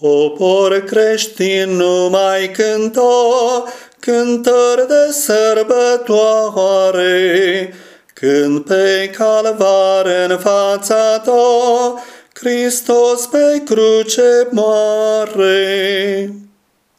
Popor creștin nu mai cântă cântări de sărbătoare, când pe calvar în fața ta Hristos pe cruce moare.